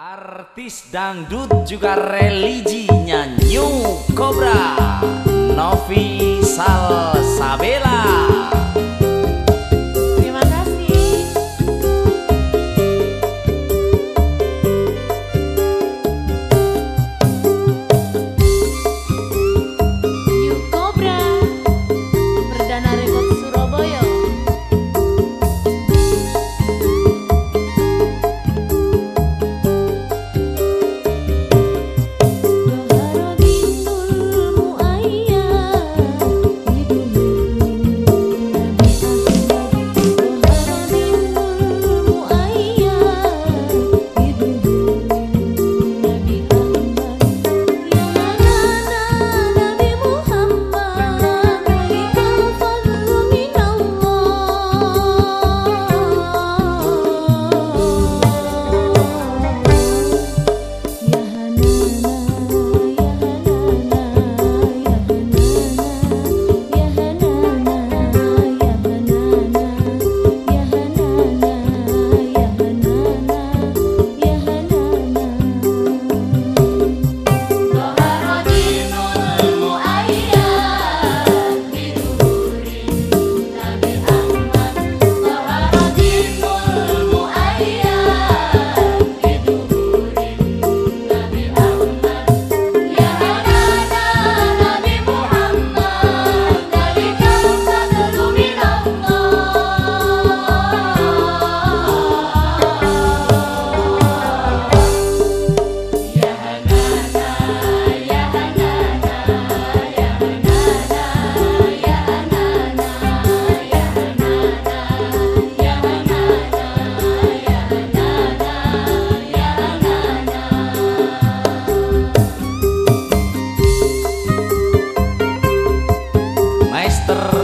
Artis dangdut juga religinya New Cobra Novi Salsabela ter